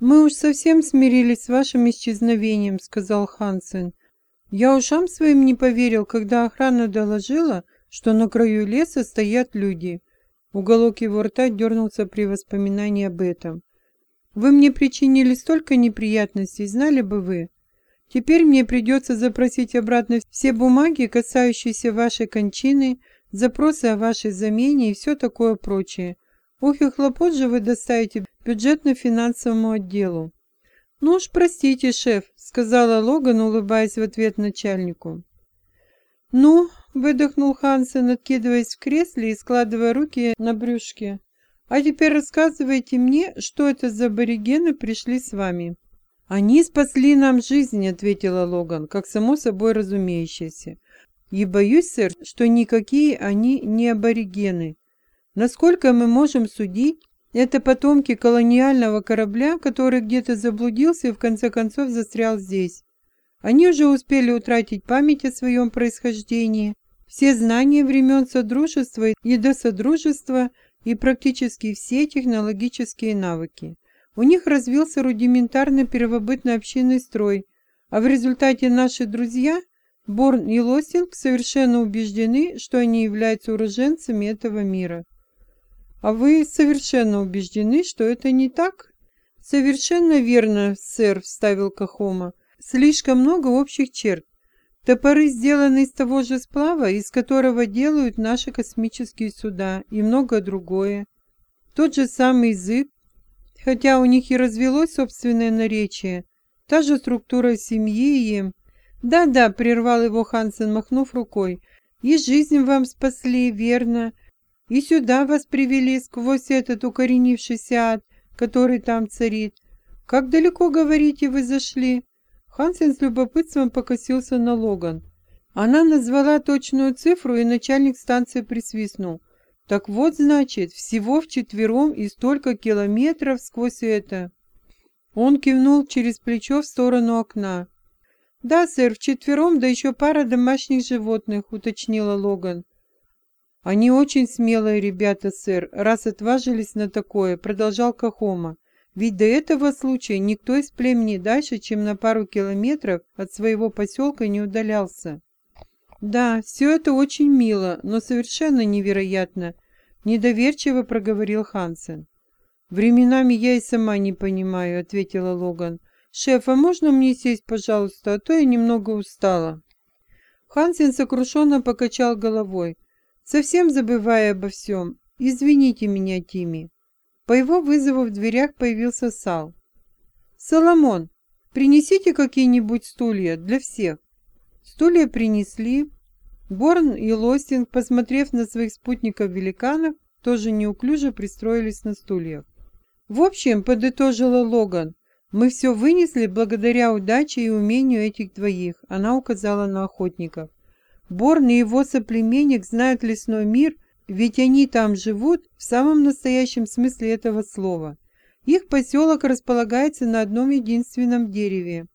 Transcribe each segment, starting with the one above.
«Мы уж совсем смирились с вашим исчезновением», — сказал Хансен. «Я ушам своим не поверил, когда охрана доложила, что на краю леса стоят люди». Уголок его рта дернулся при воспоминании об этом. «Вы мне причинили столько неприятностей, знали бы вы. Теперь мне придется запросить обратно все бумаги, касающиеся вашей кончины, запросы о вашей замене и все такое прочее. Ох и хлопот же вы доставите бюджетно-финансовому отделу. «Ну уж простите, шеф», — сказала Логан, улыбаясь в ответ начальнику. «Ну», — выдохнул Хансен, откидываясь в кресле и складывая руки на брюшке, «а теперь рассказывайте мне, что это за аборигены пришли с вами». «Они спасли нам жизнь», — ответила Логан, как само собой разумеющееся. «И боюсь, сэр, что никакие они не аборигены. Насколько мы можем судить, это потомки колониального корабля, который где-то заблудился и в конце концов застрял здесь. Они уже успели утратить память о своем происхождении, все знания времен Содружества и до Содружества и практически все технологические навыки. У них развился рудиментарный первобытно-общинный строй, а в результате наши друзья, Борн и Лосинг, совершенно убеждены, что они являются уроженцами этого мира. А вы совершенно убеждены, что это не так? Совершенно верно, сэр, вставил Кахома. Слишком много общих черт. Топоры сделаны из того же сплава, из которого делают наши космические суда, и многое другое. Тот же самый язык, хотя у них и развелось собственное наречие, та же структура семьи и... Да-да, прервал его Хансен, махнув рукой, и жизнь вам спасли, верно, и сюда вас привели сквозь этот укоренившийся ад, который там царит. Как далеко, говорите, вы зашли? Хансен с любопытством покосился на Логан. Она назвала точную цифру, и начальник станции присвистнул. Так вот, значит, всего вчетвером и столько километров сквозь это. Он кивнул через плечо в сторону окна. «Да, сэр, вчетвером, да еще пара домашних животных», — уточнила Логан. «Они очень смелые ребята, сэр, раз отважились на такое», — продолжал Кахома. «Ведь до этого случая никто из племени дальше, чем на пару километров от своего поселка не удалялся». «Да, все это очень мило, но совершенно невероятно», — недоверчиво проговорил Хансен. «Временами я и сама не понимаю», — ответила Логан. «Шеф, а можно мне сесть, пожалуйста, а то я немного устала». Хансен сокрушенно покачал головой, совсем забывая обо всем. «Извините меня, Тими». По его вызову в дверях появился Сал. «Соломон, принесите какие-нибудь стулья для всех». Стулья принесли. Борн и Лостинг, посмотрев на своих спутников-великанов, тоже неуклюже пристроились на стульях. В общем, подытожила Логан, мы все вынесли благодаря удаче и умению этих двоих, она указала на охотников. Борн и его соплеменник знают лесной мир, ведь они там живут в самом настоящем смысле этого слова. Их поселок располагается на одном единственном дереве.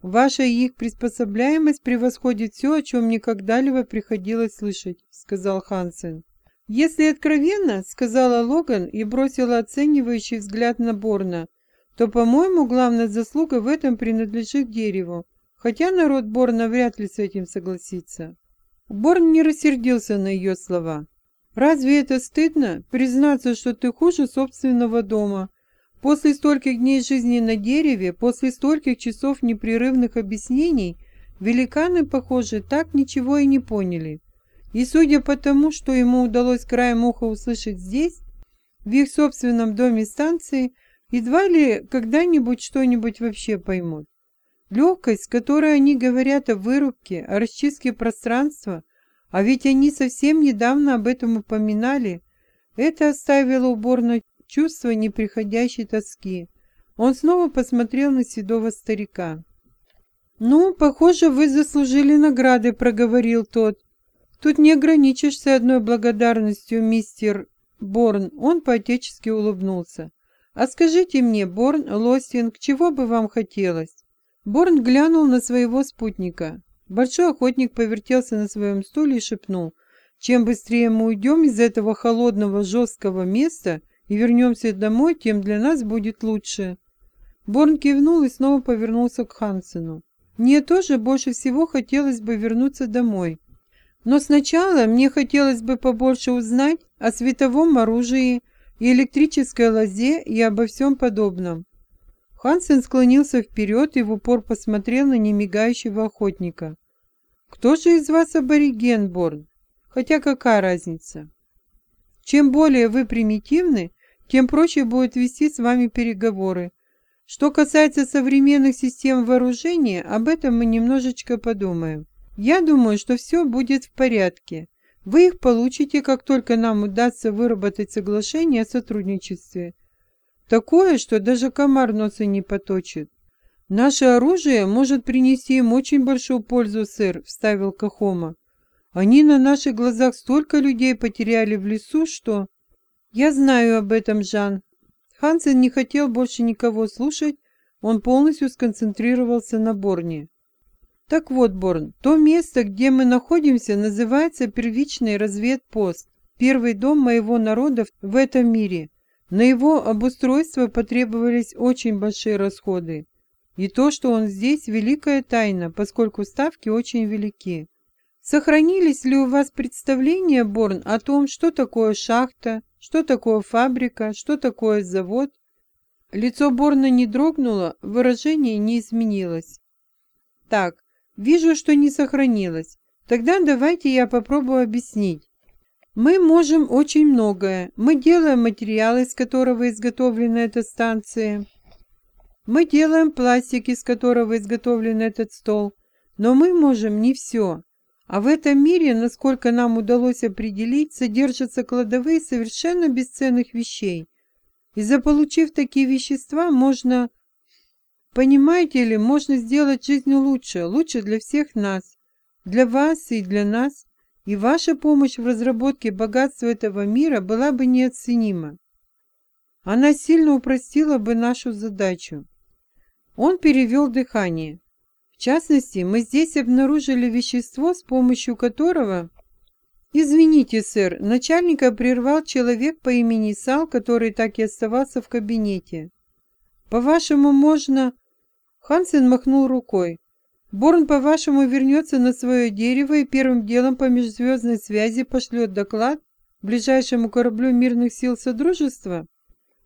«Ваша их приспособляемость превосходит все, о чем мне когда-либо приходилось слышать», — сказал Хансен. «Если откровенно», — сказала Логан и бросила оценивающий взгляд на Борна, то, по-моему, главная заслуга в этом принадлежит дереву, хотя народ Борна вряд ли с этим согласится. Борн не рассердился на ее слова. «Разве это стыдно, признаться, что ты хуже собственного дома, После стольких дней жизни на дереве, после стольких часов непрерывных объяснений, великаны, похоже, так ничего и не поняли. И судя по тому, что ему удалось краем уха услышать здесь, в их собственном доме станции, едва ли когда-нибудь что-нибудь вообще поймут. Легкость, которой они говорят о вырубке, о расчистке пространства, а ведь они совсем недавно об этом упоминали, это оставило уборно чувство неприходящей тоски. Он снова посмотрел на седого старика. «Ну, похоже, вы заслужили награды», — проговорил тот. «Тут не ограничишься одной благодарностью, мистер Борн». Он поотечески улыбнулся. «А скажите мне, Борн, Лостинг, чего бы вам хотелось?» Борн глянул на своего спутника. Большой охотник повертелся на своем стуле и шепнул. «Чем быстрее мы уйдем из этого холодного жесткого места, и вернемся домой, тем для нас будет лучше. Борн кивнул и снова повернулся к Хансену. «Мне тоже больше всего хотелось бы вернуться домой. Но сначала мне хотелось бы побольше узнать о световом оружии и электрической лозе и обо всем подобном». Хансен склонился вперед и в упор посмотрел на немигающего охотника. «Кто же из вас абориген, Борн? Хотя какая разница? Чем более вы примитивны, тем проще будет вести с вами переговоры. Что касается современных систем вооружения, об этом мы немножечко подумаем. Я думаю, что все будет в порядке. Вы их получите, как только нам удастся выработать соглашение о сотрудничестве. Такое, что даже комар носа не поточит. «Наше оружие может принести им очень большую пользу, сэр», — вставил Кахома. «Они на наших глазах столько людей потеряли в лесу, что...» «Я знаю об этом, Жан. Хансен не хотел больше никого слушать, он полностью сконцентрировался на Борне. Так вот, Борн, то место, где мы находимся, называется первичный разведпост, первый дом моего народа в этом мире. На его обустройство потребовались очень большие расходы. И то, что он здесь, великая тайна, поскольку ставки очень велики. Сохранились ли у вас представления, Борн, о том, что такое шахта, что такое фабрика? Что такое завод? Лицо Борна не дрогнуло, выражение не изменилось. Так, вижу, что не сохранилось. Тогда давайте я попробую объяснить. Мы можем очень многое. Мы делаем материал, из которого изготовлена эта станция. Мы делаем пластик, из которого изготовлен этот стол. Но мы можем не все. А в этом мире, насколько нам удалось определить, содержатся кладовые совершенно бесценных вещей. И заполучив такие вещества, можно... Понимаете ли, можно сделать жизнь лучше, лучше для всех нас, для вас и для нас, и ваша помощь в разработке богатства этого мира была бы неоценима. Она сильно упростила бы нашу задачу. Он перевел дыхание. В частности, мы здесь обнаружили вещество, с помощью которого... Извините, сэр, начальника прервал человек по имени Сал, который так и оставался в кабинете. По-вашему, можно... Хансен махнул рукой. Борн, по-вашему, вернется на свое дерево и первым делом по межзвездной связи пошлет доклад ближайшему кораблю мирных сил Содружества?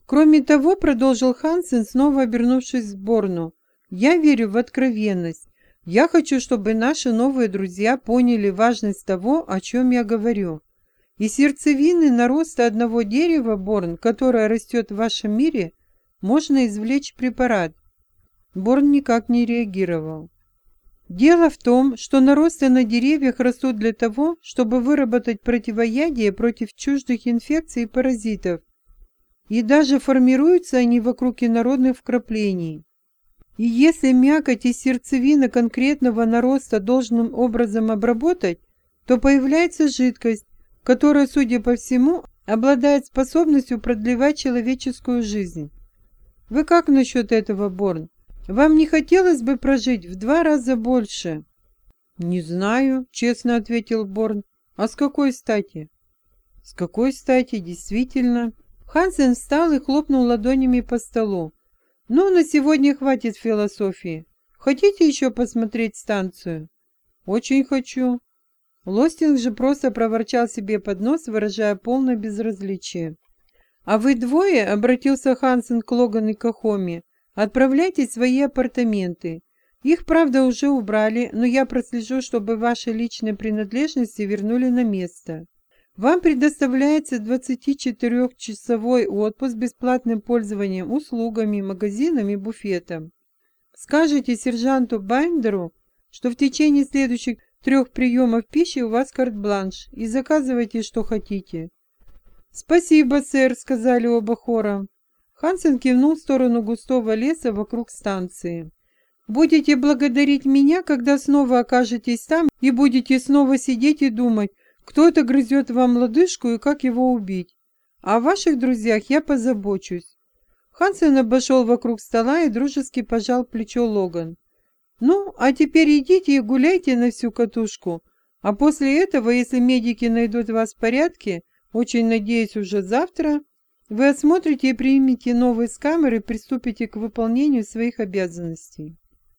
Кроме того, продолжил Хансен, снова обернувшись к Борну, я верю в откровенность. Я хочу, чтобы наши новые друзья поняли важность того, о чем я говорю. И сердцевины нароста одного дерева, Борн, которое растет в вашем мире, можно извлечь препарат. Борн никак не реагировал. Дело в том, что наросты на деревьях растут для того, чтобы выработать противоядие против чуждых инфекций и паразитов. И даже формируются они вокруг инородных вкраплений. И если мякоть и сердцевина конкретного нароста должным образом обработать, то появляется жидкость, которая, судя по всему, обладает способностью продлевать человеческую жизнь. Вы как насчет этого, Борн? Вам не хотелось бы прожить в два раза больше? Не знаю, честно ответил Борн. А с какой стати? С какой стати, действительно? Хансен встал и хлопнул ладонями по столу. Ну, на сегодня хватит философии. Хотите еще посмотреть станцию? Очень хочу. Лостинг же просто проворчал себе под нос, выражая полное безразличие. «А вы двое?» — обратился Хансен к Логан и Кахоме. «Отправляйтесь в свои апартаменты. Их, правда, уже убрали, но я прослежу, чтобы ваши личные принадлежности вернули на место. Вам предоставляется 24-часовой отпуск с бесплатным пользованием услугами, магазинами, буфетом. Скажите сержанту Байндеру, что в течение следующих трех приемов пищи у вас карт-бланш, и заказывайте, что хотите. «Спасибо, сэр», — сказали оба хором. Хансен кивнул в сторону густого леса вокруг станции. «Будете благодарить меня, когда снова окажетесь там, и будете снова сидеть и думать, кто-то грызет вам лодыжку и как его убить. О ваших друзьях я позабочусь. Хансен обошел вокруг стола и дружески пожал плечо Логан. «Ну, а теперь идите и гуляйте на всю катушку. А после этого, если медики найдут вас в порядке, очень надеюсь уже завтра, Вы осмотрите и примите новые с камеры и приступите к выполнению своих обязанностей.